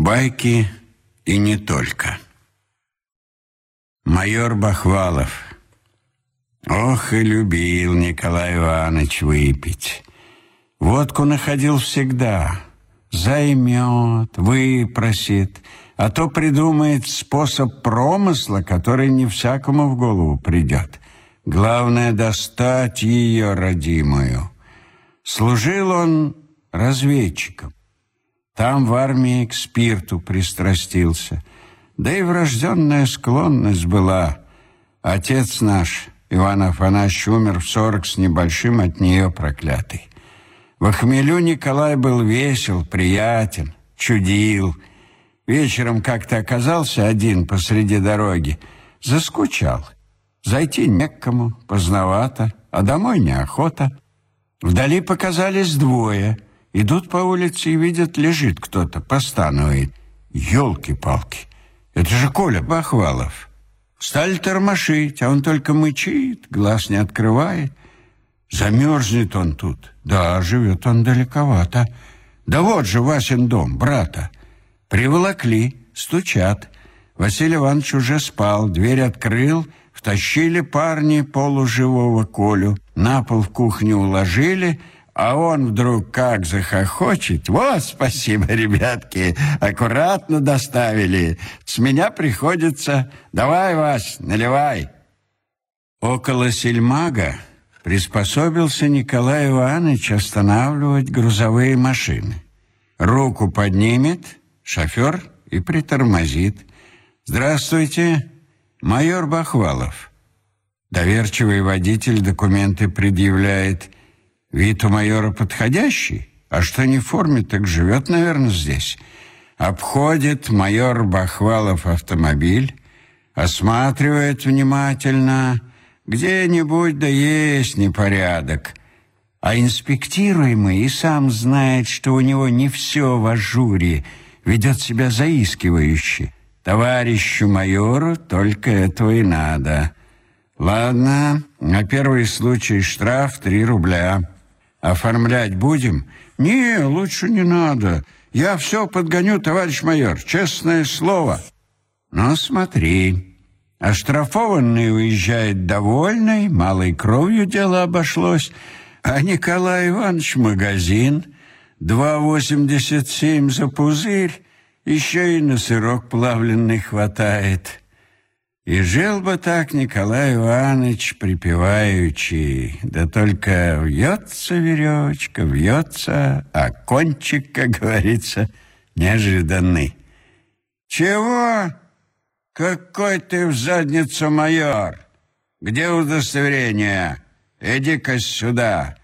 Байки и не только. Майор Бахвалов. Ох, и любил Николай Иванович выпить. Водку находил всегда. Займет, выпросит, а то придумает способ промысла, который не всякому в голову придет. Главное — достать ее родимую. Служил он разведчиком. Там в армии к спирту пристрастился. Да и врожденная склонность была. Отец наш, Иван Афанасьевич, умер в сорок с небольшим от нее проклятый. В хмелю Николай был весел, приятен, чудил. Вечером как-то оказался один посреди дороги. Заскучал. Зайти некому, поздновато, а домой неохота. Вдали показались двое — Идут по улице и видят, лежит кто-то, постанывает. Ёлки-палки, это же Коля Бахвалов. Стали тормошить, а он только мычит, глаз не открывает. Замерзнет он тут. Да, живет он далековато. Да вот же Васин дом, брата. Приволокли, стучат. Василий Иванович уже спал, дверь открыл, втащили парни полуживого Колю, на пол в кухню уложили — а он вдруг как захохочет. Вот, спасибо, ребятки, аккуратно доставили. С меня приходится... Давай, Вась, наливай. Около сельмага приспособился Николай Иванович останавливать грузовые машины. Руку поднимет шофер и притормозит. «Здравствуйте, майор Бахвалов». Доверчивый водитель документы предъявляет – Вид у майора подходящий, а что не в форме, так живет, наверное, здесь. Обходит майор Бахвалов автомобиль, осматривает внимательно, где-нибудь да есть непорядок. А инспектируемый и сам знает, что у него не все в ажуре, ведет себя заискивающе. Товарищу майору только этого и надо. Ладно, на первый случай штраф три рубля. Оформлять будем? Не, лучше не надо. Я все подгоню, товарищ майор, честное слово. Ну, смотри. Оштрафованный уезжает довольный, малой кровью дело обошлось, а Николай Иванович магазин, 2,87 за пузырь, еще и на сырок плавленный хватает. И жил бы так Николай Иванович припеваючи, да только вьется веревочка, вьется, а кончик, как говорится, неожиданный. Чего? Какой ты в задницу майор? Где удостоверение? Иди-ка сюда.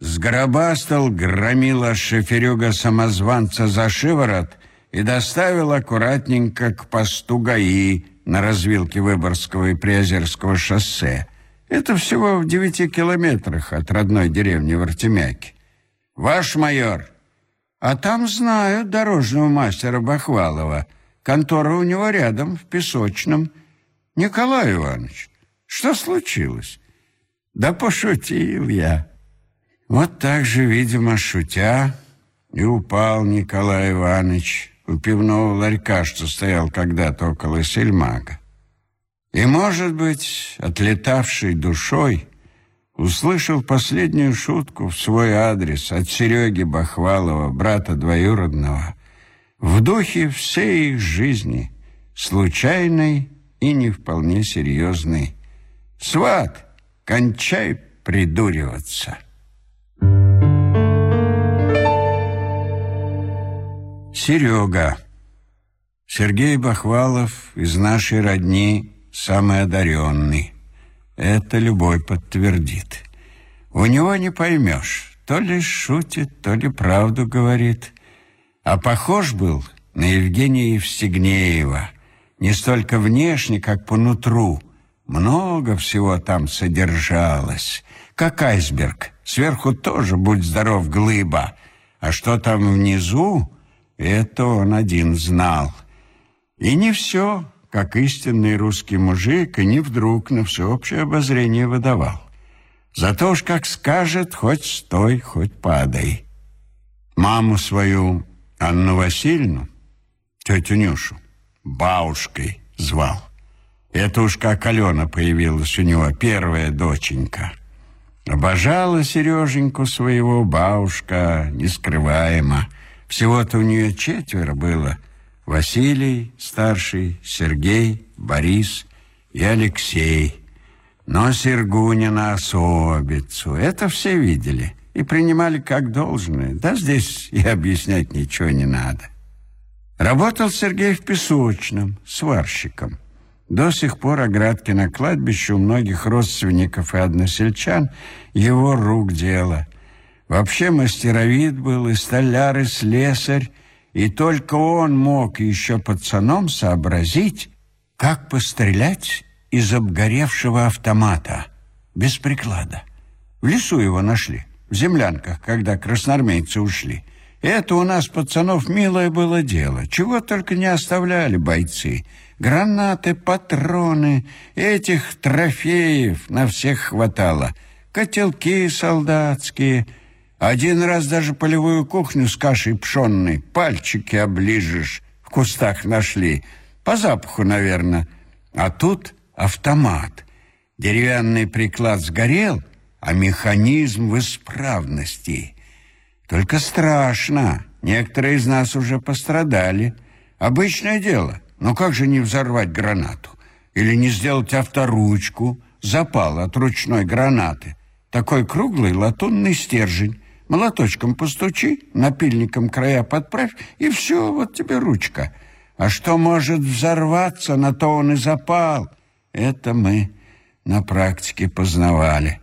Сгробастал громила шоферюга-самозванца за шиворот и доставил аккуратненько к посту ГАИ, на развилке Выборгского и Приозерского шоссе. Это всего в девяти километрах от родной деревни Вартемяки. Ваш майор. А там знают дорожного мастера Бахвалова. Контора у него рядом, в Песочном. Николай Иванович, что случилось? Да пошутил я. Вот так же, видимо, шутя, и упал Николай Иванович у пивного ларька, что стоял когда-то около сельмага. И, может быть, отлетавший душой, услышал последнюю шутку в свой адрес от Сереги Бахвалова, брата двоюродного, в духе всей их жизни, случайной и не вполне серьезной. «Сват, кончай придуриваться!» Серега. Сергей Бахвалов из нашей родни самый одаренный. Это любой подтвердит. У него не поймешь, то ли шутит, то ли правду говорит. А похож был на Евгения Евстигнеева. Не столько внешне, как по нутру. Много всего там содержалось. Как айсберг. Сверху тоже, будь здоров, глыба. А что там внизу... Это он один знал. И не все, как истинный русский мужик, и не вдруг на всеобщее обозрение выдавал. Зато уж как скажет, хоть стой, хоть падай. Маму свою, Анну Васильевну, Тетю Нюшу бабушкой звал. Это уж как Алена появилась у него, первая доченька. Обожала Сереженьку своего бабушка нескрываемо. Всего-то у нее четверо было. Василий, старший, Сергей, Борис и Алексей. Но Сергунина особицу. Это все видели и принимали как должное. Да здесь и объяснять ничего не надо. Работал Сергей в песочном, сварщиком. До сих пор оградки на кладбище у многих родственников и односельчан его рук дело. Вообще мастеровид был и столяр, и слесарь, и только он мог еще пацаном сообразить, как пострелять из обгоревшего автомата, без приклада. В лесу его нашли, в землянках, когда красноармейцы ушли. Это у нас, пацанов, милое было дело. Чего только не оставляли бойцы. Гранаты, патроны, этих трофеев на всех хватало. Котелки солдатские. Один раз даже полевую кухню с кашей пшенной, пальчики оближешь, в кустах нашли. По запаху, наверное. А тут автомат. Деревянный приклад сгорел, а механизм в исправности — только страшно. Некоторые из нас уже пострадали. Обычное дело. Но как же не взорвать гранату? Или не сделать авторучку, запал от ручной гранаты? Такой круглый латунный стержень. Молоточком постучи, напильником края подправь, и все, вот тебе ручка. А что может взорваться, на то он и запал. Это мы на практике познавали.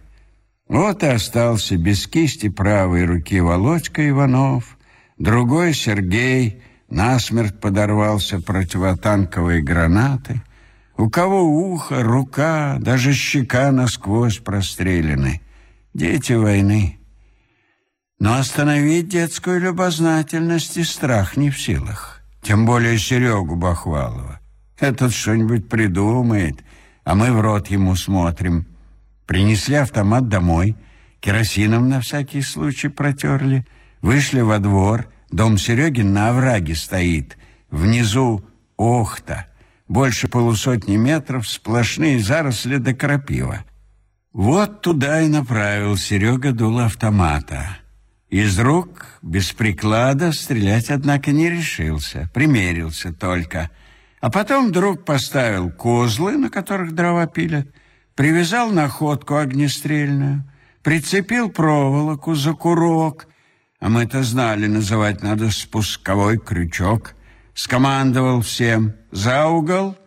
Вот и остался без кисти правой руки Володька Иванов, другой Сергей насмерть подорвался противотанковой гранаты, у кого ухо, рука, даже щека насквозь прострелены. Дети войны. Но остановить детскую любознательность и страх не в силах. Тем более Серегу Бахвалова. Этот что-нибудь придумает, а мы в рот ему смотрим. Принесли автомат домой, керосином на всякий случай протерли, вышли во двор, дом Сереги на овраге стоит, внизу охта, больше полусотни метров, сплошные заросли до крапива. Вот туда и направил Серега дуло автомата. Из рук, без приклада, стрелять, однако, не решился, примерился только. А потом вдруг поставил козлы, на которых дрова пилят, привязал находку огнестрельную, прицепил проволоку за курок, а мы-то знали, называть надо спусковой крючок, скомандовал всем «за угол»,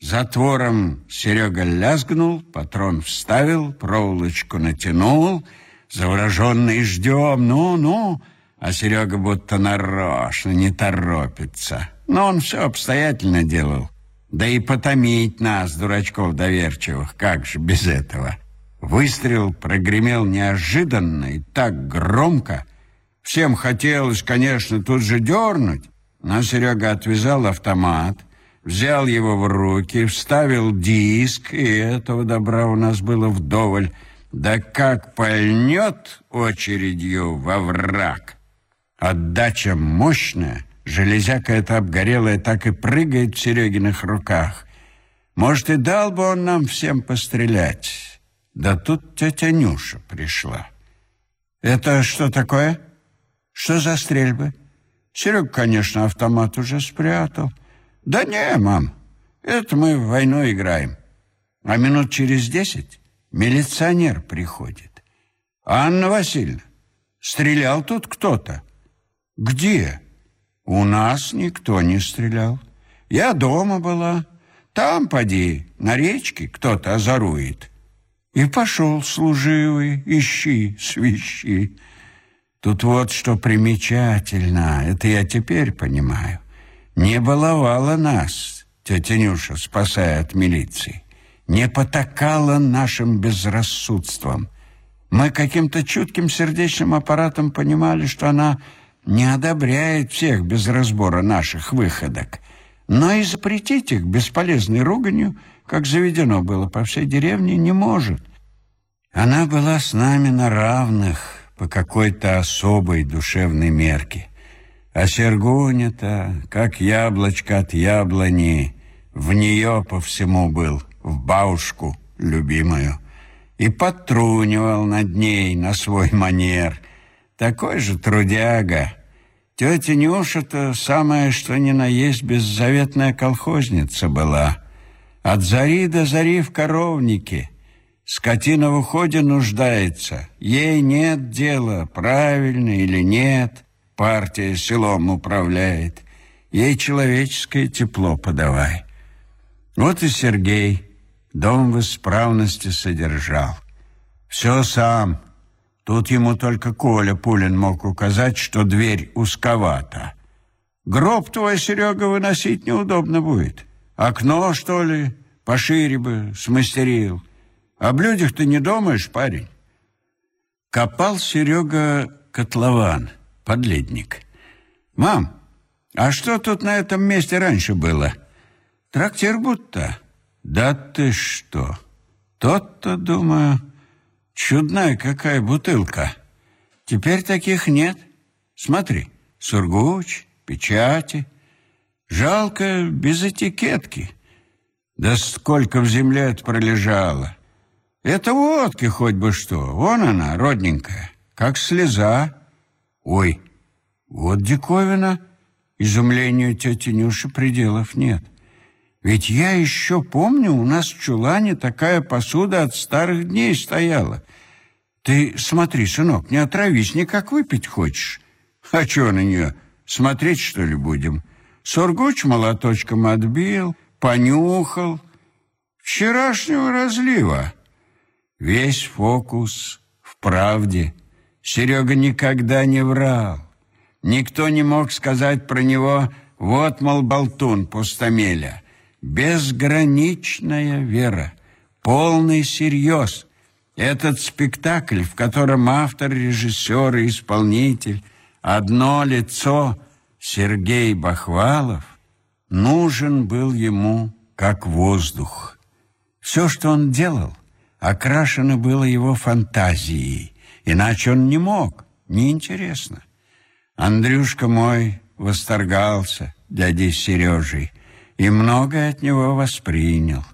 затвором Серега лязгнул, патрон вставил, проволочку натянул, завороженный ждем, ну-ну, а Серега будто нарочно не торопится. Но он все обстоятельно делал. Да и потомить нас, дурачков доверчивых, как же без этого? Выстрел прогремел неожиданно и так громко. Всем хотелось, конечно, тут же дернуть, но Серега отвязал автомат, взял его в руки, вставил диск, и этого добра у нас было вдоволь. Да как пальнет очередью во враг! Отдача мощная — Железяка эта обгорелая так и прыгает в Серегиных руках. Может, и дал бы он нам всем пострелять. Да тут тетя Нюша пришла. Это что такое? Что за стрельбы? Серега, конечно, автомат уже спрятал. Да не, мам, это мы в войну играем. А минут через десять милиционер приходит. Анна Васильевна, стрелял тут кто-то. Где? У нас никто не стрелял. Я дома была. Там, поди, на речке кто-то озорует. И пошел служивый, ищи, свищи. Тут вот что примечательно, это я теперь понимаю. Не баловала нас тетя Нюша, спасая от милиции. Не потакала нашим безрассудством. Мы каким-то чутким сердечным аппаратом понимали, что она не одобряет всех без разбора наших выходок, но и запретить их бесполезной руганью, как заведено было по всей деревне, не может. Она была с нами на равных по какой-то особой душевной мерке. А Сергуня-то, как яблочко от яблони, в нее по всему был, в бабушку любимую, и подтрунивал над ней на свой манер. Такой же трудяга. Тетя Нюша-то самая, что ни на есть, беззаветная колхозница была. От зари до зари в коровнике. Скотина в уходе нуждается. Ей нет дела, правильно или нет — партия селом управляет. Ей человеческое тепло подавай. Вот и Сергей дом в исправности содержал. Все сам. Тут ему только Коля Пулин мог указать, что дверь узковата. Гроб твой, Серега, выносить неудобно будет. Окно, что ли, пошире бы смастерил. Об людях ты не думаешь, парень? Копал Серега котлован — подледник. «Мам, а что тут на этом месте раньше было? Трактир будто?» «Да ты что? Тот-то, думаю, чудная какая бутылка. Теперь таких нет. Смотри, сургуч, печати. Жалко, без этикетки. Да сколько в земле это пролежало. Это водки хоть бы что. Вон она, родненькая, как слеза». Ой, вот диковина. Изумлению тети Нюши пределов нет. Ведь я еще помню, у нас в чулане такая посуда от старых дней стояла. Ты смотри, сынок, не отравись, никак выпить хочешь. А что на нее, смотреть, что ли, будем? Сургуч молоточком отбил, понюхал. Вчерашнего разлива. Весь фокус в правде. Серега никогда не врал. Никто не мог сказать про него «вот, мол, болтун пустомеля». Безграничная вера, полный серьез. Этот спектакль, в котором автор, режиссер и исполнитель одно лицо Сергей Бахвалов, нужен был ему как воздух. Все, что он делал, окрашено было его фантазией, Иначе он не мог, неинтересно. Андрюшка мой восторгался дядей Сережей и многое от него воспринял.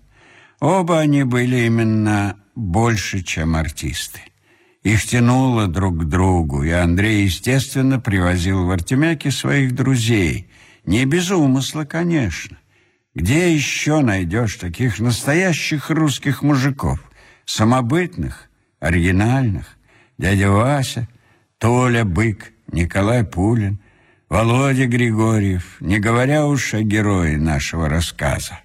Оба они были именно больше, чем артисты. Их тянуло друг к другу, и Андрей, естественно, привозил в Артемяке своих друзей. Не без умысла, конечно. Где еще найдешь таких настоящих русских мужиков? Самобытных, оригинальных? дядя Вася, Толя Бык, Николай Пулин, Володя Григорьев, не говоря уж о герое нашего рассказа.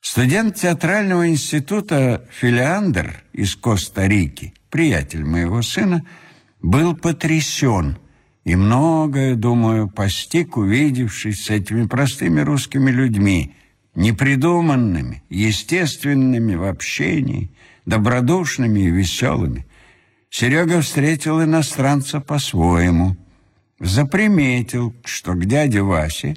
Студент театрального института Филиандр из Коста-Рики, приятель моего сына, был потрясен и многое, думаю, постиг, увидевшись с этими простыми русскими людьми, непридуманными, естественными в общении, добродушными и веселыми. Серега встретил иностранца по-своему. Заприметил, что к дяде Васе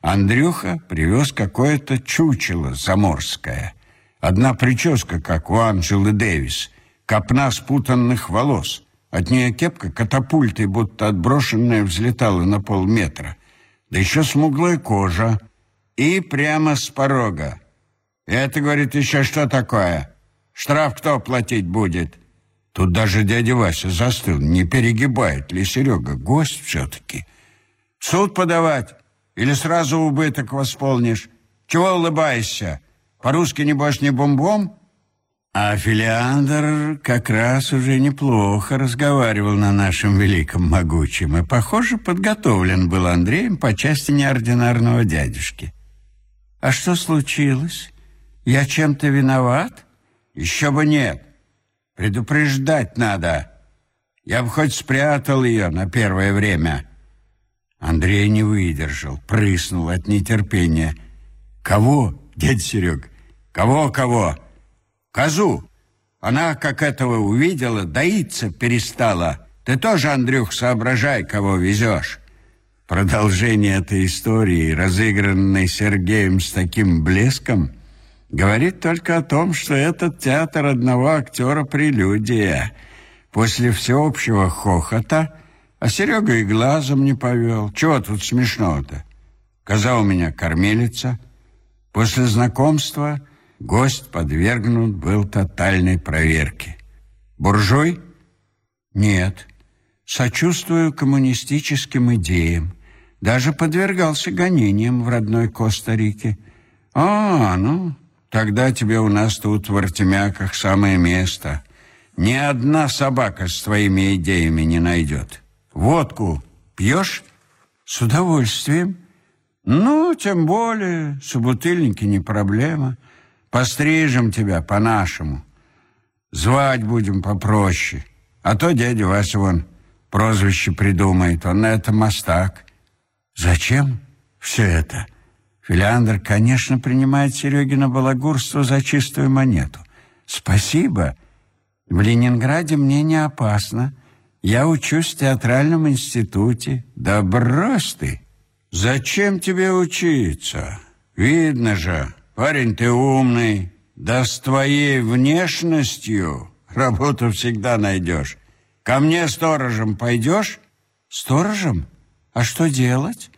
Андрюха привез какое-то чучело заморское. Одна прическа, как у Анджелы Дэвис, копна спутанных волос. От нее кепка катапультой, будто отброшенная, взлетала на полметра. Да еще смуглая кожа. И прямо с порога. Это, говорит, еще что такое? Штраф кто платить будет? Тут даже дядя Вася застыл, не перегибает ли Серега, гость все-таки. Суд подавать или сразу убыток восполнишь? Чего улыбаешься? По-русски, небось, не бомбом? А Филиандр как раз уже неплохо разговаривал на нашем великом могучем и, похоже, подготовлен был Андреем по части неординарного дядюшки. А что случилось? Я чем-то виноват? Еще бы нет. Предупреждать надо. Я бы хоть спрятал ее на первое время. Андрей не выдержал, прыснул от нетерпения. Кого, дядя Серег? Кого, кого? Козу. Она, как этого увидела, доиться перестала. Ты тоже, Андрюх, соображай, кого везешь. Продолжение этой истории, разыгранной Сергеем с таким блеском, говорит только о том, что этот театр одного актера прелюдия. После всеобщего хохота А Серега и глазом не повел. Чего тут смешного-то? Коза у меня кормилица. После знакомства гость подвергнут был тотальной проверке. Буржуй? Нет. Сочувствую коммунистическим идеям. Даже подвергался гонениям в родной Коста-Рике. А, ну, тогда тебе у нас тут в Артемяках самое место. Ни одна собака с твоими идеями не найдет. Водку пьешь? С удовольствием. Ну, тем более, собутыльники не проблема. Пострижем тебя по-нашему. Звать будем попроще. А то дядя Вася вон прозвище придумает. Он на это мастак. Зачем все это? Филиандр, конечно, принимает Серегина балагурство за чистую монету. Спасибо. В Ленинграде мне не опасно. Я учусь в театральном институте. Да брось ты! Зачем тебе учиться? Видно же, парень ты умный. Да с твоей внешностью работу всегда найдешь. Ко мне сторожем пойдешь? Сторожем? А что делать?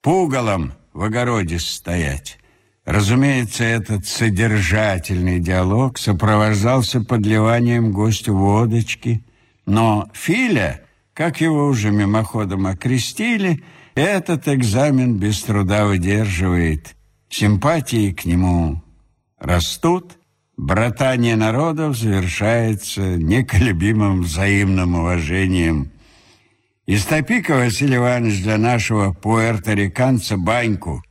Пугалом в огороде стоять. Разумеется, этот содержательный диалог сопровождался подливанием гостю водочки – но Филя, как его уже мимоходом окрестили, этот экзамен без труда выдерживает. Симпатии к нему растут, братание народов завершается неколебимым взаимным уважением. Истопи-ка, Василий Иванович, для нашего пуэрториканца баньку,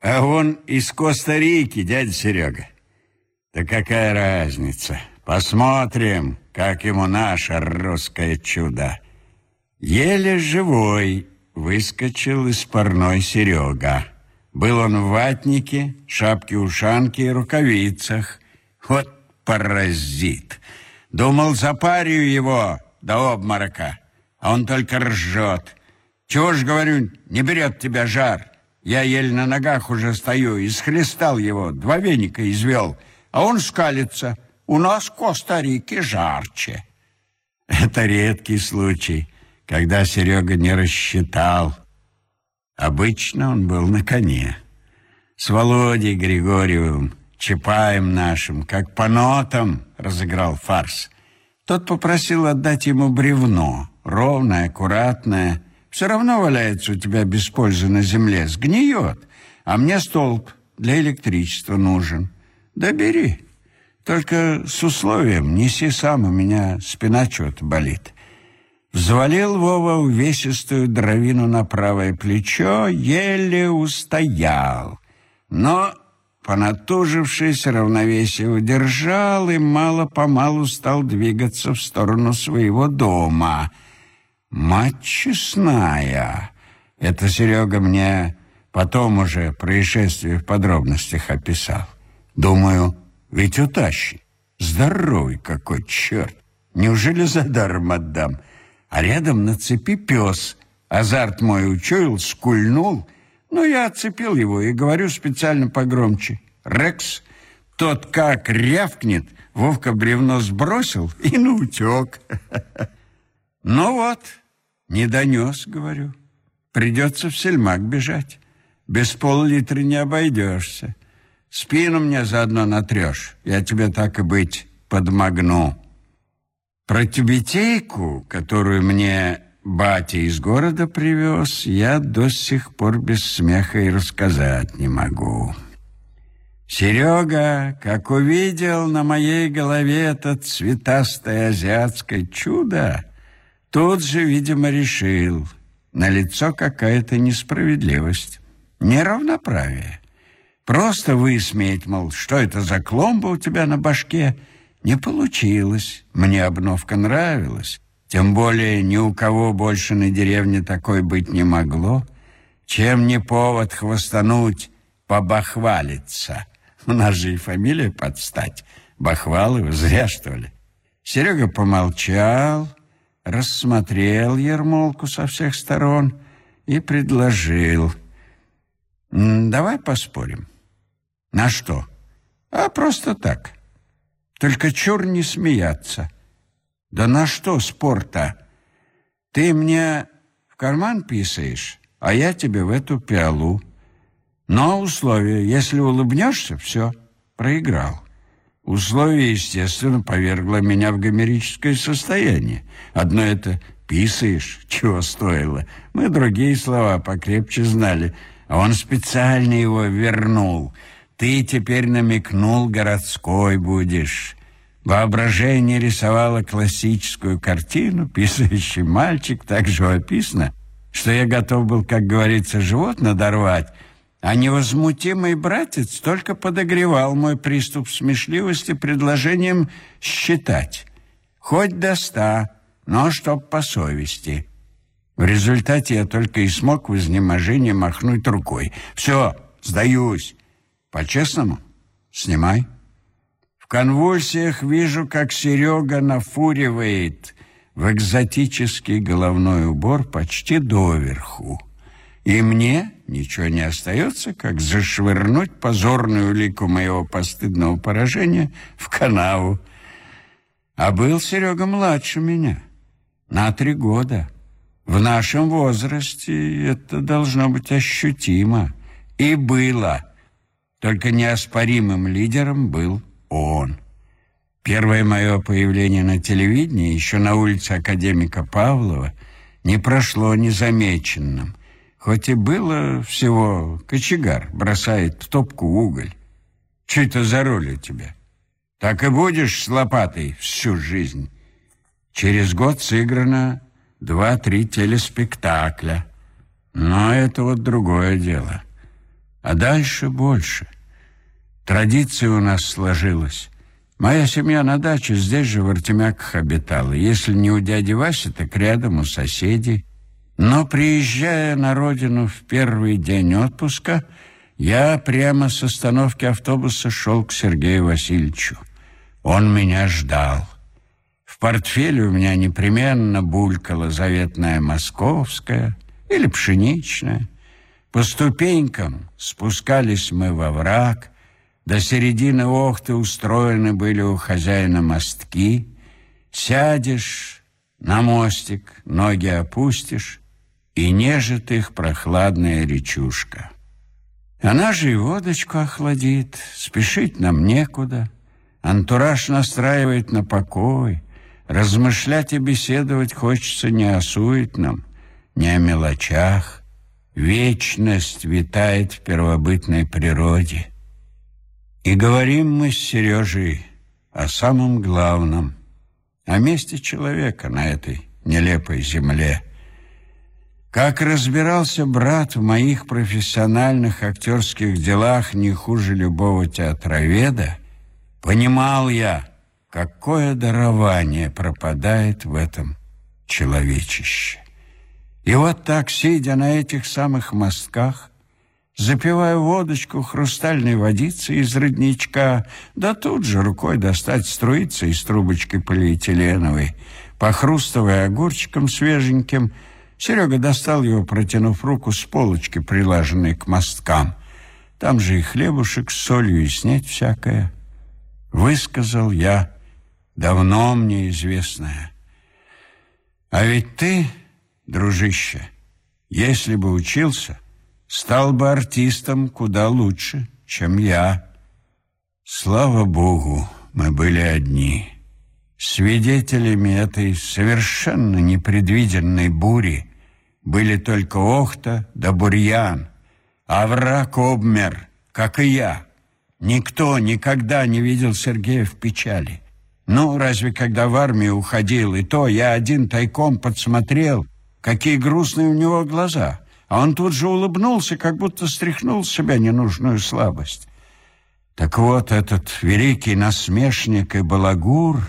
а он из Коста-Рики, дядя Серега. Да какая разница? Посмотрим, как ему наше русское чудо. Еле живой выскочил из парной Серега. Был он в ватнике, шапке-ушанке и рукавицах. Вот паразит. Думал, запарю его до обморока, а он только ржет. Чего ж, говорю, не берет тебя жар? Я еле на ногах уже стою, и схлестал его, два веника извел, а он скалится — у нас в Коста-Рике жарче. Это редкий случай, когда Серега не рассчитал. Обычно он был на коне. С Володей Григорьевым, Чапаем нашим, как по нотам разыграл фарс. Тот попросил отдать ему бревно, ровное, аккуратное. Все равно валяется у тебя без пользы на земле, сгниет. А мне столб для электричества нужен. Да бери. Только с условием, неси сам, у меня спина что-то болит. Взвалил Вова увесистую дровину на правое плечо, еле устоял. Но, понатужившись, равновесие удержал и мало-помалу стал двигаться в сторону своего дома. Мать честная! Это Серега мне потом уже происшествие в подробностях описал. Думаю, ведь утащит. Здоровый какой черт. Неужели за даром отдам? А рядом на цепи пес. Азарт мой учуял, скульнул. Ну, я отцепил его и говорю специально погромче. «Рекс!» Тот как рявкнет, Вовка бревно сбросил и наутек. Ну вот, не донес, говорю. Придется в сельмак бежать. Без пол-литра не обойдешься. Спину мне заодно натрешь, я тебе так и быть подмогну. Про тюбетейку, которую мне батя из города привез, я до сих пор без смеха и рассказать не могу. Серега, как увидел на моей голове это цветастое азиатское чудо, тут же, видимо, решил, на лицо какая-то несправедливость, неравноправие. Просто высмеять, мол, что это за кломба у тебя на башке, не получилось. Мне обновка нравилась. Тем более ни у кого больше на деревне такой быть не могло. Чем не повод хвостануть, побахвалиться. У нас же и фамилия подстать. Бахваловы, зря что ли. Серега помолчал, рассмотрел ермолку со всех сторон и предложил. «Давай поспорим». На что? А просто так. Только чур не смеяться. Да на что спорта? Ты мне в карман писаешь, а я тебе в эту пиалу. Но условие, если улыбнешься, все, проиграл. Условие, естественно, повергло меня в гомерическое состояние. Одно это «писаешь», чего стоило. Мы другие слова покрепче знали, а он специально его вернул. Ты теперь намекнул, городской будешь. Воображение рисовало классическую картину, писающий мальчик так живописно, что я готов был, как говорится, живот надорвать, а невозмутимый братец только подогревал мой приступ смешливости предложением считать. Хоть до ста, но чтоб по совести. В результате я только и смог в изнеможении махнуть рукой. «Все, сдаюсь. По-честному? Снимай». В конвульсиях вижу, как Серега нафуривает в экзотический головной убор почти доверху. И мне ничего не остается, как зашвырнуть позорную лику моего постыдного поражения в канаву. А был Серега младше меня на три года. В нашем возрасте это должно быть ощутимо. И было. Только неоспоримым лидером был он. Первое мое появление на телевидении, еще на улице академика Павлова, не прошло незамеченным. Хоть и было всего кочегар, бросает в топку уголь. Что это за роль у тебя? Так и будешь с лопатой всю жизнь. Через год сыграно два-три телеспектакля. Но это вот другое дело. А дальше больше. Традиция у нас сложилась. Моя семья на даче здесь же в Артемяках обитала. Если не у дяди Васи, так рядом у соседей. Но приезжая на родину в первый день отпуска, я прямо с остановки автобуса шел к Сергею Васильевичу. Он меня ждал. В портфеле у меня непременно булькала заветная московская или пшеничная. По ступенькам спускались мы во враг — до середины Охты устроены были у хозяина мостки. Сядешь на мостик, ноги опустишь, и нежит их прохладная речушка. Она же и водочку охладит, спешить нам некуда. Антураж настраивает на покой, размышлять и беседовать хочется не о суетном, не о мелочах. Вечность витает в первобытной природе — и говорим мы с Сережей о самом главном, о месте человека на этой нелепой земле. Как разбирался брат в моих профессиональных актерских делах не хуже любого театроведа, понимал я, какое дарование пропадает в этом человечище. И вот так, сидя на этих самых мостках, запивая водочку хрустальной водицей из родничка, да тут же рукой достать струиться из трубочки полиэтиленовой, похрустывая огурчиком свеженьким, Серега достал его, протянув руку с полочки, прилаженной к мосткам. Там же и хлебушек с солью, и снять всякое. Высказал я давно мне известное. А ведь ты, дружище, если бы учился стал бы артистом куда лучше, чем я. Слава Богу, мы были одни. Свидетелями этой совершенно непредвиденной бури были только Охта да Бурьян, а враг обмер, как и я. Никто никогда не видел Сергея в печали. Ну, разве когда в армию уходил, и то я один тайком подсмотрел, какие грустные у него глаза — а он тут же улыбнулся, как будто стряхнул с себя ненужную слабость. Так вот, этот великий насмешник и балагур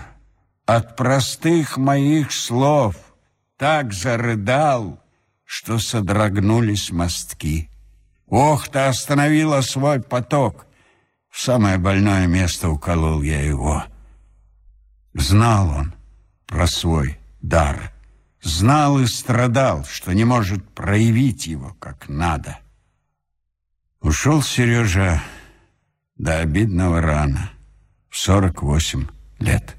от простых моих слов так зарыдал, что содрогнулись мостки. Ох-то остановила свой поток. В самое больное место уколол я его. Знал он про свой дар — знал и страдал, что не может проявить его как надо. Ушел Сережа до обидного рана в 48 лет.